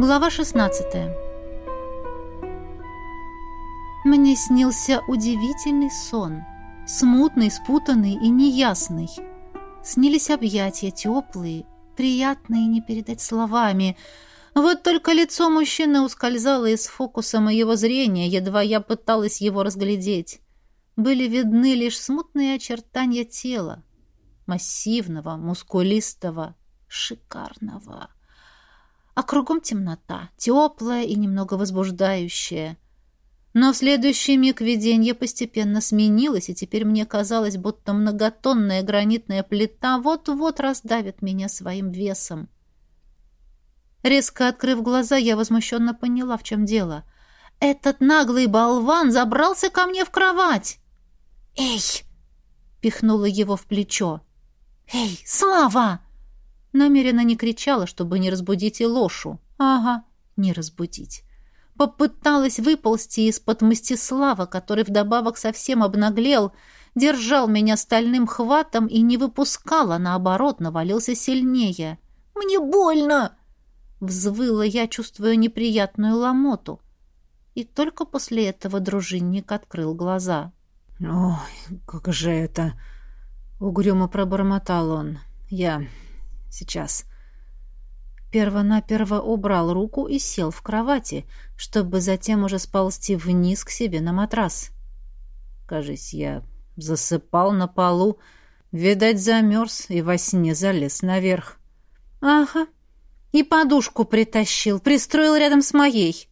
Глава 16 Мне снился удивительный сон. Смутный, спутанный и неясный. Снились объятия теплые, приятные не передать словами. Вот только лицо мужчины ускользало из фокуса моего зрения, едва я пыталась его разглядеть. Были видны лишь смутные очертания тела. Массивного, мускулистого, шикарного а кругом темнота, теплая и немного возбуждающая. Но в следующий миг видение постепенно сменилось, и теперь мне казалось, будто многотонная гранитная плита вот-вот раздавит меня своим весом. Резко открыв глаза, я возмущенно поняла, в чем дело. «Этот наглый болван забрался ко мне в кровать!» «Эй!» — пихнула его в плечо. «Эй, Слава!» Намеренно не кричала, чтобы не разбудить и лошу. Ага, не разбудить. Попыталась выползти из-под Мстислава, который вдобавок совсем обнаглел, держал меня стальным хватом и не выпускал, а наоборот навалился сильнее. «Мне больно!» Взвыла я, чувствуя неприятную ломоту. И только после этого дружинник открыл глаза. «Ой, как же это!» — угрюмо пробормотал он. «Я Сейчас. Первонаперво убрал руку и сел в кровати, чтобы затем уже сползти вниз к себе на матрас. Кажись, я засыпал на полу, видать, замерз и во сне залез наверх. «Ага, и подушку притащил, пристроил рядом с моей».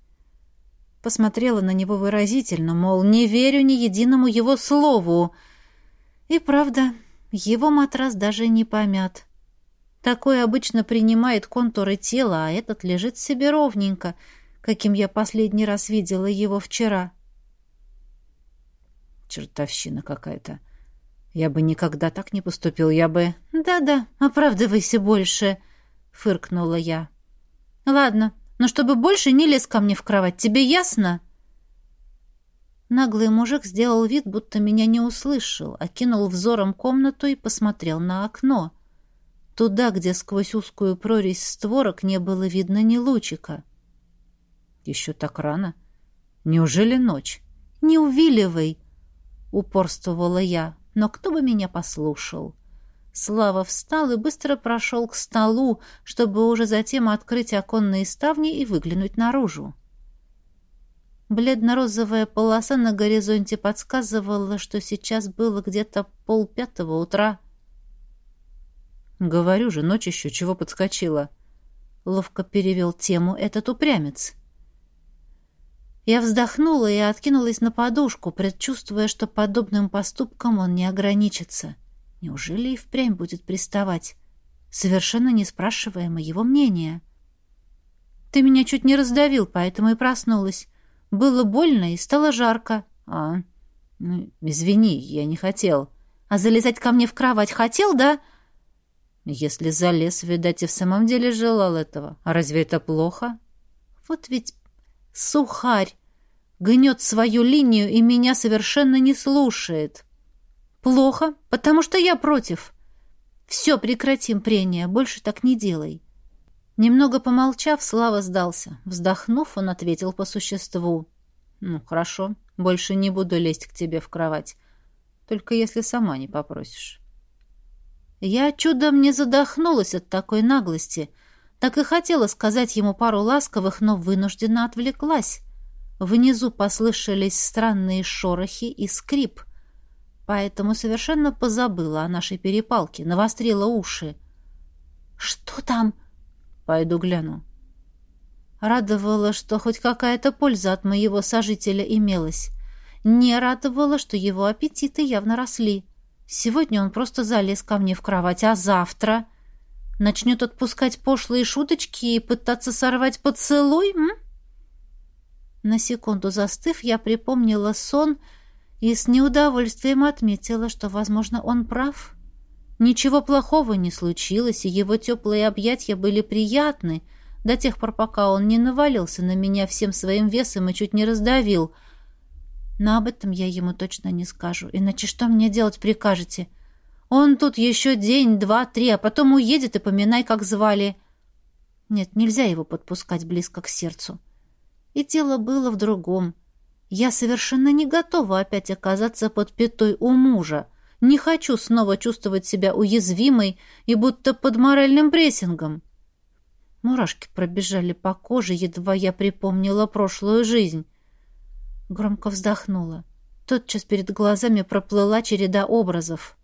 Посмотрела на него выразительно, мол, не верю ни единому его слову. И правда, его матрас даже не помят. Такой обычно принимает контуры тела, а этот лежит себе ровненько, каким я последний раз видела его вчера. Чертовщина какая-то. Я бы никогда так не поступил, я бы... Да-да, оправдывайся больше, фыркнула я. Ладно, но чтобы больше не лез ко мне в кровать, тебе ясно? Наглый мужик сделал вид, будто меня не услышал, окинул взором комнату и посмотрел на окно туда, где сквозь узкую прорезь створок не было видно ни лучика. «Еще так рано? Неужели ночь?» «Не увиливай!» — упорствовала я, но кто бы меня послушал. Слава встал и быстро прошел к столу, чтобы уже затем открыть оконные ставни и выглянуть наружу. Бледно-розовая полоса на горизонте подсказывала, что сейчас было где-то полпятого утра — «Говорю же, ночь еще чего подскочила?» Ловко перевел тему этот упрямец. Я вздохнула и откинулась на подушку, предчувствуя, что подобным поступком он не ограничится. Неужели и впрямь будет приставать, совершенно не спрашивая моего мнения? «Ты меня чуть не раздавил, поэтому и проснулась. Было больно и стало жарко». «А, ну, извини, я не хотел». «А залезать ко мне в кровать хотел, да?» Если залез, видать, и в самом деле желал этого. А разве это плохо? Вот ведь сухарь гнет свою линию и меня совершенно не слушает. Плохо, потому что я против. Все, прекратим прения, больше так не делай. Немного помолчав, Слава сдался. Вздохнув, он ответил по существу. «Ну, хорошо, больше не буду лезть к тебе в кровать. Только если сама не попросишь». Я чудом не задохнулась от такой наглости. Так и хотела сказать ему пару ласковых, но вынужденно отвлеклась. Внизу послышались странные шорохи и скрип. Поэтому совершенно позабыла о нашей перепалке, навострила уши. «Что там?» «Пойду гляну». Радовало, что хоть какая-то польза от моего сожителя имелась. Не радовало, что его аппетиты явно росли. Сегодня он просто залез ко мне в кровать, а завтра начнет отпускать пошлые шуточки и пытаться сорвать поцелуй, м? На секунду застыв, я припомнила сон и с неудовольствием отметила, что, возможно, он прав. Ничего плохого не случилось, и его теплые объятия были приятны до тех пор, пока он не навалился на меня всем своим весом и чуть не раздавил — но об этом я ему точно не скажу. Иначе что мне делать прикажете? Он тут еще день, два, три, а потом уедет и поминай, как звали. Нет, нельзя его подпускать близко к сердцу. И дело было в другом. Я совершенно не готова опять оказаться под пятой у мужа. Не хочу снова чувствовать себя уязвимой и будто под моральным прессингом. Мурашки пробежали по коже, едва я припомнила прошлую жизнь. Громко вздохнула. Тотчас перед глазами проплыла череда образов.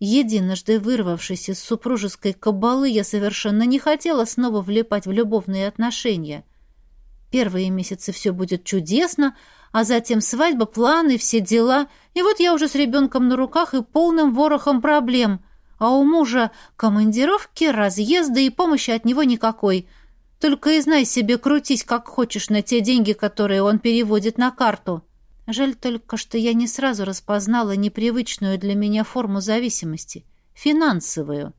Единожды вырвавшись из супружеской кабалы, я совершенно не хотела снова влипать в любовные отношения. Первые месяцы все будет чудесно, а затем свадьба, планы, все дела. И вот я уже с ребенком на руках и полным ворохом проблем. А у мужа командировки, разъезды и помощи от него никакой. Только и знай себе крутись, как хочешь, на те деньги, которые он переводит на карту. Жаль только, что я не сразу распознала непривычную для меня форму зависимости — финансовую.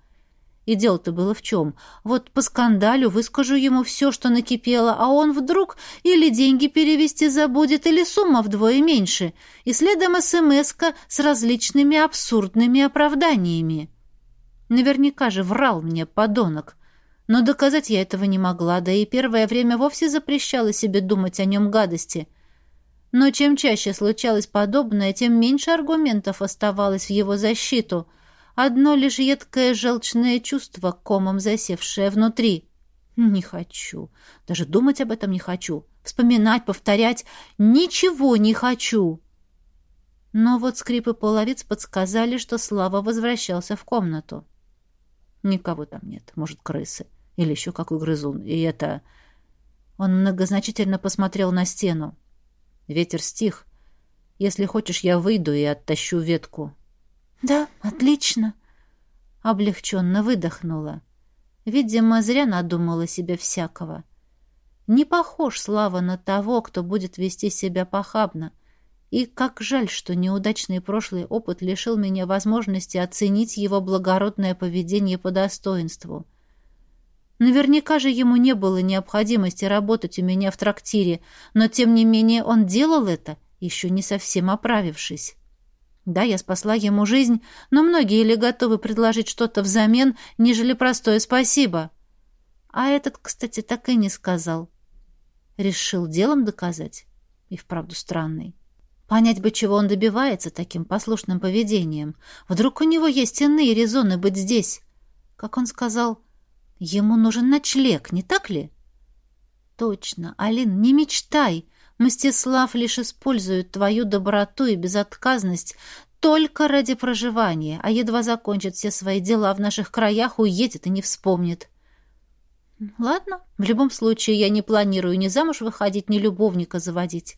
И дело-то было в чем? Вот по скандалю выскажу ему все, что накипело, а он вдруг или деньги перевести забудет, или сумма вдвое меньше, и следом смс с различными абсурдными оправданиями. Наверняка же врал мне подонок. Но доказать я этого не могла, да и первое время вовсе запрещала себе думать о нем гадости — но чем чаще случалось подобное, тем меньше аргументов оставалось в его защиту. Одно лишь едкое желчное чувство, комом засевшее внутри. Не хочу. Даже думать об этом не хочу. Вспоминать, повторять. Ничего не хочу. Но вот скрипы половиц подсказали, что Слава возвращался в комнату. Никого там нет. Может, крысы. Или еще какой грызун. И это... Он многозначительно посмотрел на стену. Ветер стих. Если хочешь, я выйду и оттащу ветку. Да, отлично. Облегченно выдохнула. Видимо, зря надумала себе всякого. Не похож Слава на того, кто будет вести себя похабно. И как жаль, что неудачный прошлый опыт лишил меня возможности оценить его благородное поведение по достоинству. — Наверняка же ему не было необходимости работать у меня в трактире, но тем не менее он делал это, еще не совсем оправившись. Да, я спасла ему жизнь, но многие ли готовы предложить что-то взамен, нежели простое спасибо? А этот, кстати, так и не сказал. Решил делом доказать. И вправду странный. Понять бы, чего он добивается таким послушным поведением. Вдруг у него есть иные резоны быть здесь. Как он сказал, Ему нужен ночлег, не так ли? Точно, Алин, не мечтай. Мстислав лишь использует твою доброту и безотказность только ради проживания, а едва закончит все свои дела в наших краях, уедет и не вспомнит. Ладно, в любом случае я не планирую ни замуж выходить, ни любовника заводить.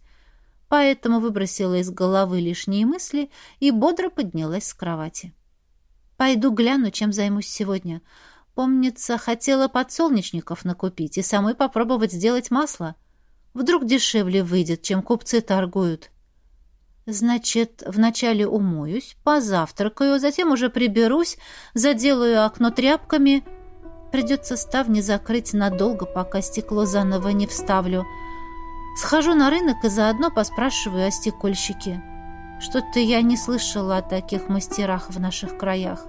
Поэтому выбросила из головы лишние мысли и бодро поднялась с кровати. Пойду гляну, чем займусь сегодня. Помнится, хотела подсолнечников накупить и самой попробовать сделать масло. Вдруг дешевле выйдет, чем купцы торгуют. Значит, вначале умоюсь, позавтракаю, затем уже приберусь, заделаю окно тряпками. Придется ставни закрыть надолго, пока стекло заново не вставлю. Схожу на рынок и заодно поспрашиваю о стекольщике. Что-то я не слышала о таких мастерах в наших краях.